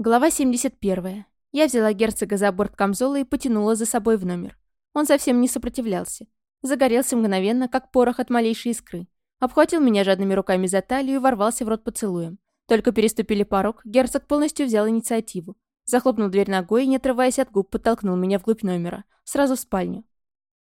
Глава 71. Я взяла герцога за борт камзола и потянула за собой в номер. Он совсем не сопротивлялся. Загорелся мгновенно, как порох от малейшей искры. Обхватил меня жадными руками за талию и ворвался в рот поцелуем. Только переступили порог, герцог полностью взял инициативу. Захлопнул дверь ногой и, не отрываясь от губ, подтолкнул меня вглубь номера. Сразу в спальню.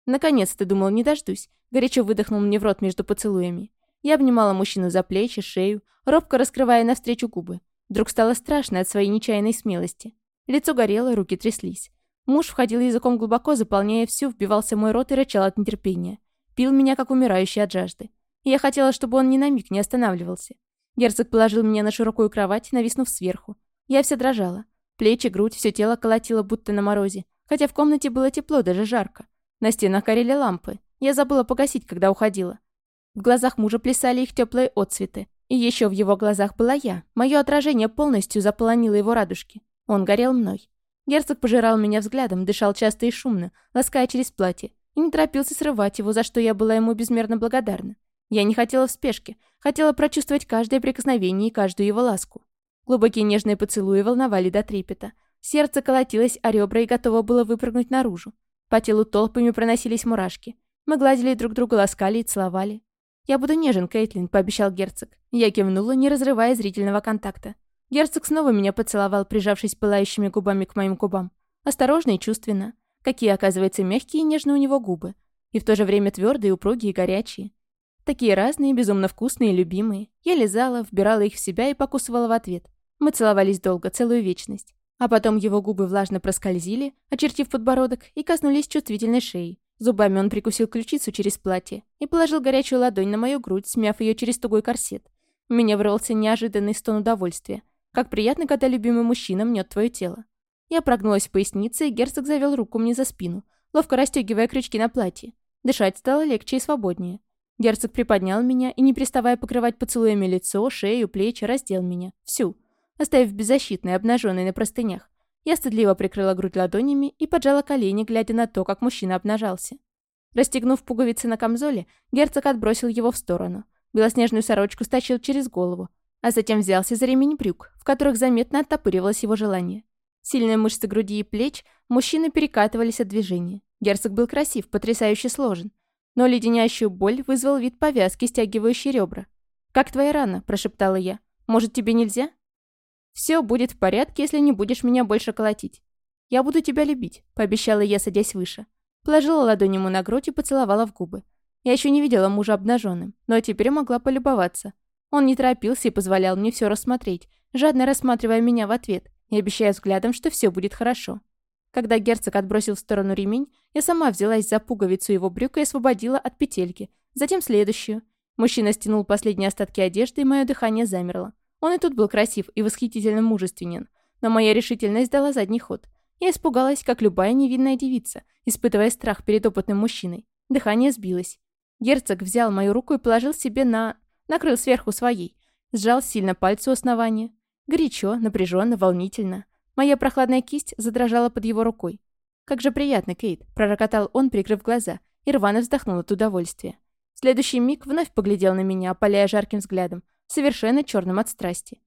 Наконец-то, думал, не дождусь. Горячо выдохнул мне в рот между поцелуями. Я обнимала мужчину за плечи, шею, робко раскрывая навстречу губы. Вдруг стало страшно от своей нечаянной смелости. Лицо горело, руки тряслись. Муж входил языком глубоко, заполняя всю, вбивался мой рот и рычал от нетерпения. Пил меня, как умирающий от жажды. Я хотела, чтобы он ни на миг не останавливался. Герцог положил меня на широкую кровать, нависнув сверху. Я вся дрожала. Плечи, грудь, все тело колотило, будто на морозе. Хотя в комнате было тепло, даже жарко. На стенах горели лампы. Я забыла погасить, когда уходила. В глазах мужа плясали их теплые отцветы. И еще в его глазах была я. Мое отражение полностью заполонило его радужки. Он горел мной. Герцог пожирал меня взглядом, дышал часто и шумно, лаская через платье, и не торопился срывать его, за что я была ему безмерно благодарна. Я не хотела в спешке, хотела прочувствовать каждое прикосновение и каждую его ласку. Глубокие нежные поцелуи волновали до трепета. Сердце колотилось о ребра и готово было выпрыгнуть наружу. По телу толпами проносились мурашки. Мы гладили друг друга, ласкали и целовали. «Я буду нежен, Кейтлин», — пообещал герцог. Я кивнула, не разрывая зрительного контакта. Герцог снова меня поцеловал, прижавшись пылающими губами к моим губам. Осторожно и чувственно. Какие, оказывается, мягкие и нежные у него губы. И в то же время твердые, упругие и горячие. Такие разные, безумно вкусные и любимые. Я лизала, вбирала их в себя и покусывала в ответ. Мы целовались долго, целую вечность. А потом его губы влажно проскользили, очертив подбородок, и коснулись чувствительной шеи. Зубами он прикусил ключицу через платье и положил горячую ладонь на мою грудь, смяв ее через тугой корсет. У меня врался неожиданный стон удовольствия. Как приятно, когда любимый мужчина мнет твое тело. Я прогнулась в пояснице, и герцог завел руку мне за спину, ловко расстегивая крючки на платье. Дышать стало легче и свободнее. Герцог приподнял меня и, не приставая покрывать поцелуями лицо, шею, плечи, раздел меня. Всю. Оставив беззащитной, обнаженной на простынях. Я стыдливо прикрыла грудь ладонями и поджала колени, глядя на то, как мужчина обнажался. Расстегнув пуговицы на камзоле, герцог отбросил его в сторону. Белоснежную сорочку стащил через голову, а затем взялся за ремень брюк, в которых заметно оттопыривалось его желание. Сильные мышцы груди и плеч мужчины перекатывались от движения. Герцог был красив, потрясающе сложен. Но леденящую боль вызвал вид повязки, стягивающей ребра. «Как твоя рана?» – прошептала я. «Может, тебе нельзя?» Все будет в порядке, если не будешь меня больше колотить. Я буду тебя любить», — пообещала я, садясь выше. Положила ладонь ему на грудь и поцеловала в губы. Я еще не видела мужа обнаженным, но теперь могла полюбоваться. Он не торопился и позволял мне все рассмотреть, жадно рассматривая меня в ответ и обещая взглядом, что все будет хорошо. Когда герцог отбросил в сторону ремень, я сама взялась за пуговицу его брюка и освободила от петельки, затем следующую. Мужчина стянул последние остатки одежды, и мое дыхание замерло. Он и тут был красив и восхитительно мужественен, но моя решительность дала задний ход. Я испугалась, как любая невинная девица, испытывая страх перед опытным мужчиной. Дыхание сбилось. Герцог взял мою руку и положил себе на... накрыл сверху своей. Сжал сильно пальцы у основания. Горячо, напряженно, волнительно. Моя прохладная кисть задрожала под его рукой. «Как же приятно, Кейт!» – пророкотал он, прикрыв глаза, и рвано вздохнул от удовольствия. В следующий миг вновь поглядел на меня, опаляя жарким взглядом, совершенно черным от страсти.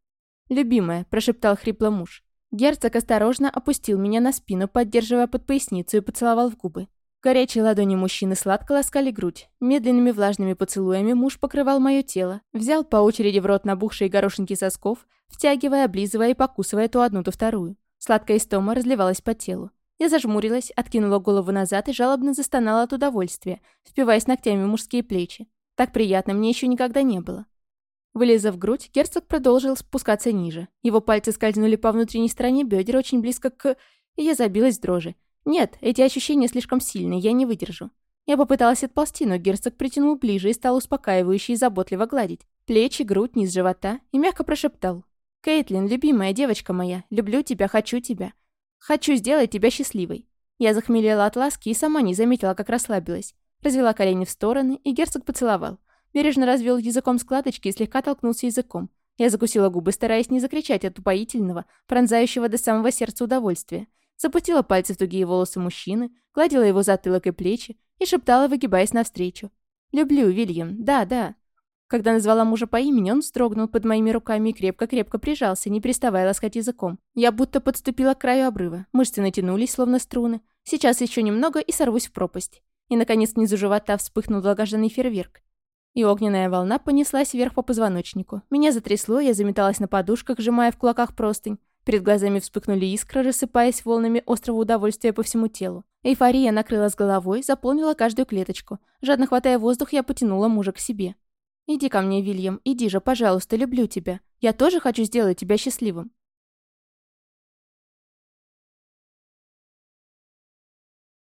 «Любимая», – прошептал хрипло муж. Герцог осторожно опустил меня на спину, поддерживая под поясницу и поцеловал в губы. Горячие ладони мужчины сладко ласкали грудь. Медленными влажными поцелуями муж покрывал мое тело, взял по очереди в рот набухшие горошинки сосков, втягивая, облизывая и покусывая то одну, то вторую. Сладкая истома разливалась по телу. Я зажмурилась, откинула голову назад и жалобно застонала от удовольствия, впиваясь ногтями в мужские плечи. Так приятно мне еще никогда не было. Вылезав грудь, герцог продолжил спускаться ниже. Его пальцы скользнули по внутренней стороне бедер очень близко к... Я забилась дрожи. Нет, эти ощущения слишком сильные, я не выдержу. Я попыталась отползти, но герцог притянул ближе и стал успокаивающе и заботливо гладить. Плечи, грудь, низ живота и мягко прошептал. «Кейтлин, любимая девочка моя, люблю тебя, хочу тебя. Хочу сделать тебя счастливой». Я захмелела от ласки и сама не заметила, как расслабилась. Развела колени в стороны, и герцог поцеловал. Бережно развел языком складочки и слегка толкнулся языком. Я закусила губы, стараясь не закричать от упоительного, пронзающего до самого сердца удовольствия. Запустила пальцы в тугие волосы мужчины, гладила его затылок и плечи и шептала, выгибаясь навстречу. «Люблю, Вильям, да, да». Когда назвала мужа по имени, он вздрогнул под моими руками и крепко-крепко прижался, не переставая ласкать языком. Я будто подступила к краю обрыва. Мышцы натянулись, словно струны. Сейчас еще немного и сорвусь в пропасть. И, наконец, внизу живота вспыхнул долгожданный фейерверк. И огненная волна понеслась вверх по позвоночнику. Меня затрясло, я заметалась на подушках, сжимая в кулаках простынь. Перед глазами вспыхнули искры, рассыпаясь волнами острого удовольствия по всему телу. Эйфория накрыла с головой, заполнила каждую клеточку. Жадно хватая воздух, я потянула мужа к себе. «Иди ко мне, Вильям, иди же, пожалуйста, люблю тебя. Я тоже хочу сделать тебя счастливым».